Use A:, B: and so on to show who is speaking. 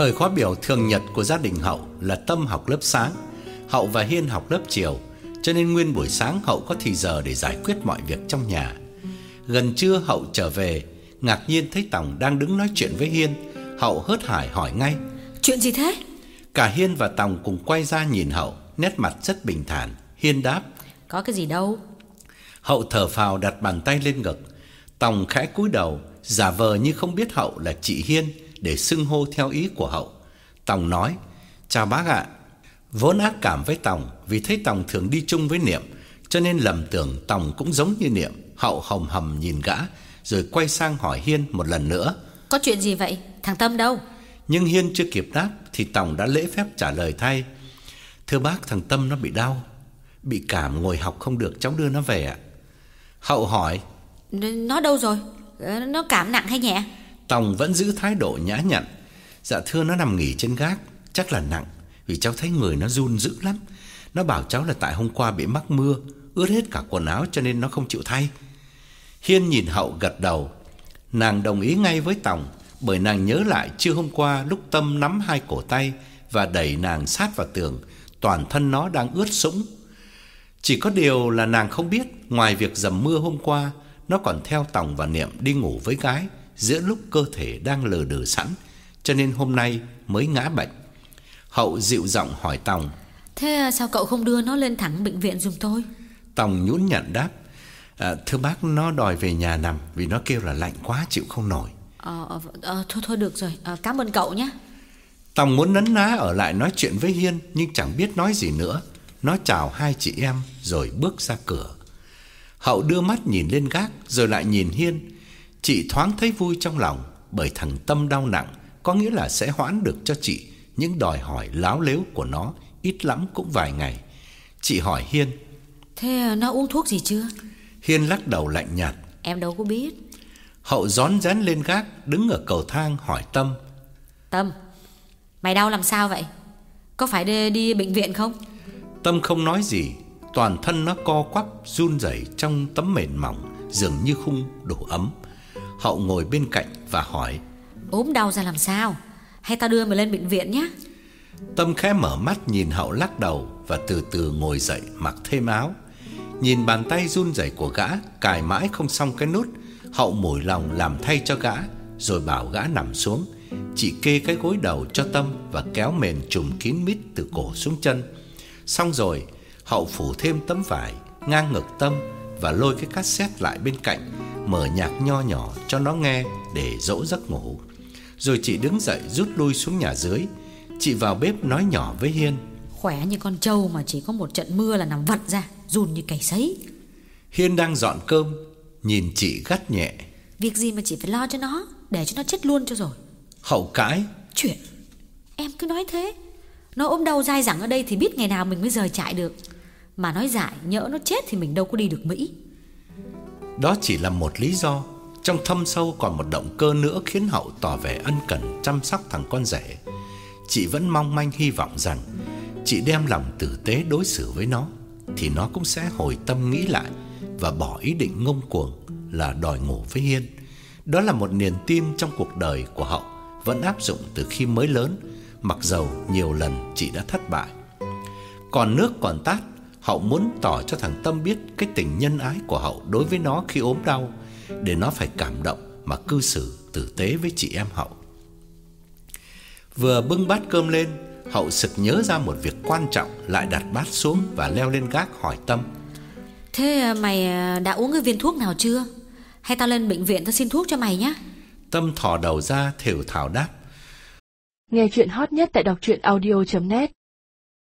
A: Thời khóa biểu thường nhật của gia đình Hậu là Tâm học lớp sáng, Hậu và Hiên học lớp chiều, cho nên nguyên buổi sáng Hậu có thì giờ để giải quyết mọi việc trong nhà. Gần trưa Hậu trở về, ngạc nhiên thấy Tòng đang đứng nói chuyện với Hiên, Hậu hớt hải hỏi ngay.
B: Chuyện gì thế?
A: Cả Hiên và Tòng cùng quay ra nhìn Hậu, nét mặt rất bình thản. Hiên đáp:
B: Có cái gì đâu.
A: Hậu thở phào đặt bàn tay lên ngực. Tòng khẽ cúi đầu, giả vờ như không biết Hậu là chị Hiên để xưng hô theo ý của Hậu. Tòng nói: "Chào bác ạ." Vốn ác cảm với Tòng vì thấy Tòng thường đi chung với Niệm, cho nên lầm tưởng Tòng cũng giống như Niệm. Hậu hồng hầm nhìn gã, rồi quay sang hỏi Hiên một lần nữa.
B: Có chuyện gì vậy? Thằng Tâm đâu?
A: Nhưng Hiên chưa kịp đáp thì Tòng đã lễ phép trả lời thay. Thưa bác, thằng Tâm nó bị đau, bị cảm ngồi học không được, cháu đưa nó về ạ. Hậu hỏi,
B: Nó đâu rồi? Ờ, Nó cảm nặng hay nhẹ?
A: Tòng vẫn giữ thái độ nhã nhặn. Dạ thưa nó nằm nghỉ trên gác, chắc là nặng, vì cháu thấy người nó run dữ lắm. Nó bảo cháu là tại hôm qua bị mắc mưa, ướt hết cả quần áo cho nên nó không chịu thay. Hiên nhìn Hậu gật đầu. Nàng đồng ý ngay với Tòng, bởi nàng nhớ lại trưa hôm qua lúc Tâm nắm hai cổ tay và đẩy nàng sát vào tường, toàn thân nó đang ướt sũng. Chỉ có điều là nàng không biết, ngoài việc dầm mưa hôm qua, nó còn theo Tòng và Niệm đi ngủ với gái giữa lúc cơ thể đang lờ đờ sẵn, cho nên hôm nay mới ngã bệnh. Hậu dịu giọng hỏi Tòng,
B: Thế sao cậu không đưa nó lên thẳng bệnh viện giùm tôi?
A: Tòng nhún nhặn đáp, à, thưa bác nó đòi về nhà nằm vì nó kêu là lạnh quá chịu không nổi.
B: Ờ, ờ, thôi thôi được rồi, ờ, cảm ơn cậu nhé.
A: Tòng muốn nấn ná ở lại nói chuyện với Hiên nhưng chẳng biết nói gì nữa. Nó chào hai chị em rồi bước ra cửa. Hậu đưa mắt nhìn lên gác rồi lại nhìn Hiên. Chị thoáng thấy vui trong lòng bởi thằng Tâm đau nặng có nghĩa là sẽ hoãn được cho chị những đòi hỏi láo lếu của nó ít lắm cũng vài ngày. Chị hỏi Hiên,
B: Thế nó uống thuốc gì chưa?
A: Hiên lắc đầu lạnh nhạt.
B: Em đâu có biết.
A: Hậu rón rén lên gác đứng ở cầu thang hỏi Tâm.
B: Tâm, mày đau làm sao vậy? Có phải đi, đi bệnh viện không?
A: Tâm không nói gì, toàn thân nó co quắp run rẩy trong tấm mền mỏng, dường như khung đủ ấm. Hậu ngồi bên cạnh và hỏi,
B: ốm đau ra làm sao? Hay tao đưa mày lên bệnh viện nhé?
A: Tâm khẽ mở mắt nhìn Hậu lắc đầu và từ từ ngồi dậy mặc thêm áo. Nhìn bàn tay run rẩy của gã cài mãi không xong cái nút, Hậu mủi lòng làm thay cho gã, rồi bảo gã nằm xuống. Chị kê cái gối đầu cho Tâm và kéo mền trùm kín mít từ cổ xuống chân. Xong rồi, Hậu phủ thêm tấm vải ngang ngực Tâm và lôi cái cassette lại bên cạnh, mở nhạc nho nhỏ cho nó nghe để dỗ giấc ngủ. Rồi chị đứng dậy rút lui xuống nhà dưới. Chị vào bếp nói nhỏ với Hiên.
B: Khỏe như con trâu mà chỉ có một trận mưa là nằm vật ra, run như cầy sấy.
A: Hiên đang dọn cơm, nhìn chị gắt nhẹ.
B: Việc gì mà chỉ phải lo cho nó, để cho nó chết luôn cho rồi.
A: Hậu cãi,
B: Chuyện, em cứ nói thế. Nó ốm đau dai dẳng ở đây thì biết ngày nào mình mới rời chạy được. Mà nói dại, nhỡ nó chết thì mình đâu có đi được Mỹ
A: đó chỉ là một lý do. Trong thâm sâu còn một động cơ nữa khiến Hậu tỏ vẻ ân cần chăm sóc thằng con rể. Chị vẫn mong manh hy vọng rằng chị đem lòng tử tế đối xử với nó thì nó cũng sẽ hồi tâm nghĩ lại và bỏ ý định ngông cuồng là đòi ngủ với Hiên. Đó là một niềm tin trong cuộc đời của Hậu vẫn áp dụng từ khi mới lớn, mặc dầu nhiều lần chị đã thất bại. Còn nước còn tát, Hậu muốn tỏ cho thằng Tâm biết cái tình nhân ái của Hậu đối với nó khi ốm đau, để nó phải cảm động mà cư xử tử tế với chị em Hậu. Vừa bưng bát cơm lên, Hậu sực nhớ ra một việc quan trọng, lại đặt bát xuống và leo lên gác hỏi Tâm.
B: Thế à, mày à, đã uống cái viên thuốc nào chưa? Hay tao lên bệnh viện tao xin thuốc cho mày nhá
A: Tâm thò đầu ra thều thào đáp
C: Nghe chuyện hot nhất tại đọc truyện audio.net